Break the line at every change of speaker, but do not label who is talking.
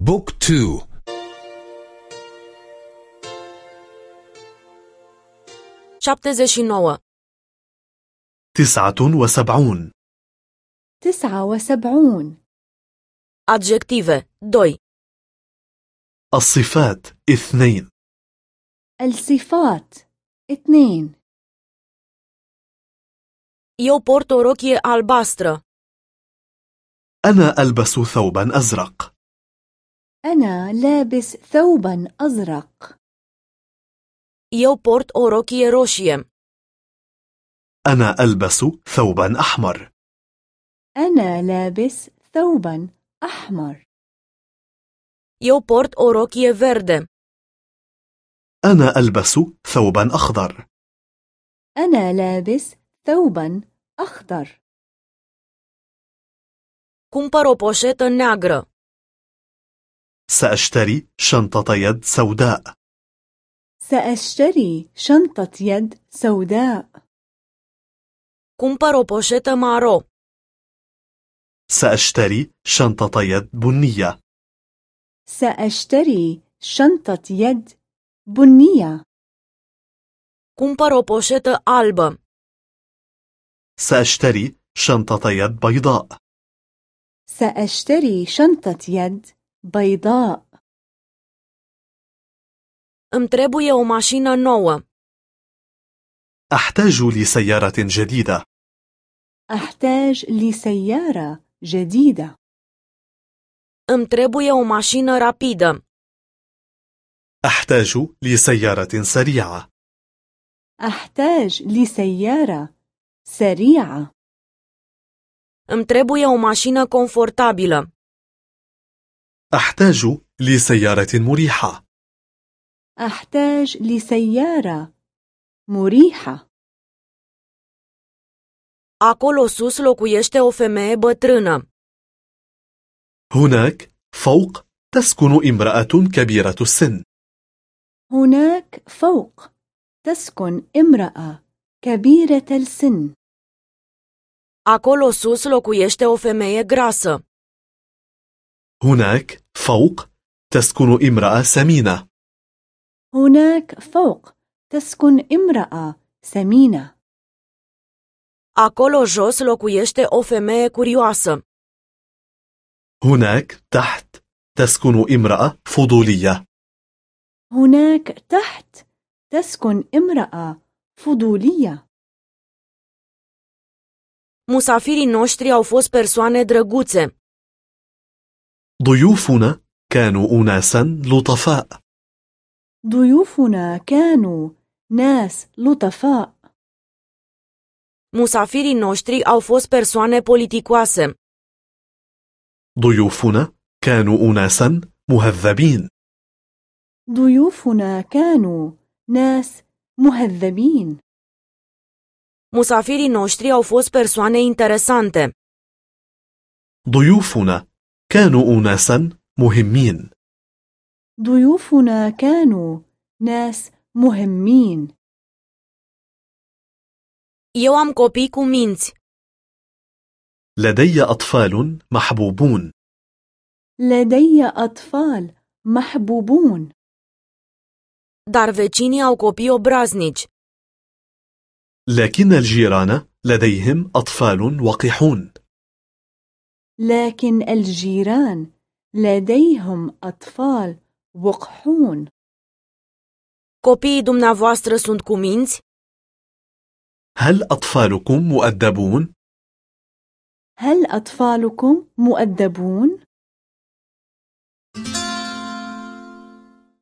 بوك تو
تسعة وسبعون.
تسعة وسبعون.
Adjective. 2
الصفات اثنين.
الصفات اثنين.
Eu port o rochie albastră.
أنا ألبس ثوبا أزرق.
أنا لابس ثوبا أزرق
Eu port o rochie roșie.
أنا ألبس ثوبا أحمر
أنا لابس ثوبا أحمر
Eu port o rochie verde.
أنا ألبس ثوبا أخضر
أنا لابس ثوبا أخضر
Cumpăr o poșetă neagră.
سأشتري شنطة يد سوداء.
سأشتري شنطة يد سوداء.
Cumpăr o poșetă maro.
سأشتري شنطة يد بنية.
سأشتري شنطة يد بنية.
Cumpăr o poșetă albă.
سأشتري شنطة يد بيضاء.
سأشتري شنطة يد بيضاء.
ام требує о машина нова
أحتاج لسيارة جديدة.
أحتاج لسيارة جديدة.
ام требує о машина рапида
أحتاج لسيارة سريعة.
أحتاج لسيارة سريعة.
ام требує о машина комфортабіла
أحتاج لسيارة مريحة
أحتاج لسيارة مريحة
Acolo sus locuiește o femeie bătrână.
هناك فوق تسكن امرأة كبيرة السن
هناك فوق تسكن امرأة كبيرة السن
Acolo sus locuiește o femeie grasă.
هناك فوق تسكن امرأة سمينة
هناك فوق تسكن امرأة سمينة
Acolo jos locuiește o femeie curioasă.
هناك تحت تسكن امرأة فضولية
هناك تحت تسكن امرأة فضولية
Musafirii noștri au fost persoane drăguțe.
ضيوفنا كانوا أناسا لطفاء
ضيوفنا كانوا ناس لطفاء
Musafirii noștri au fost persoane politicoase.
ضيوفنا كانوا أناسا مهذبين
ضيوفنا كانوا ناس مهذبين
Musafirii noștri au fost persoane interesante.
ضيوفنا كانوا أناسا مهمين.
ضيوفنا كانوا ناس مهمين.
Eu am copii cu minți.
لدي أطفال محبوبون.
لدي أطفال محبوبون.
Dar vecinii au copii obraznici.
لكن الجيران لديهم أطفال وقحون.
لكن الجيران لديهم أطفال وقحون
Copiii dumneavoastră sunt cu minți?
هل أطفالكم مؤدبون؟
هل أطفالكم مؤدبون؟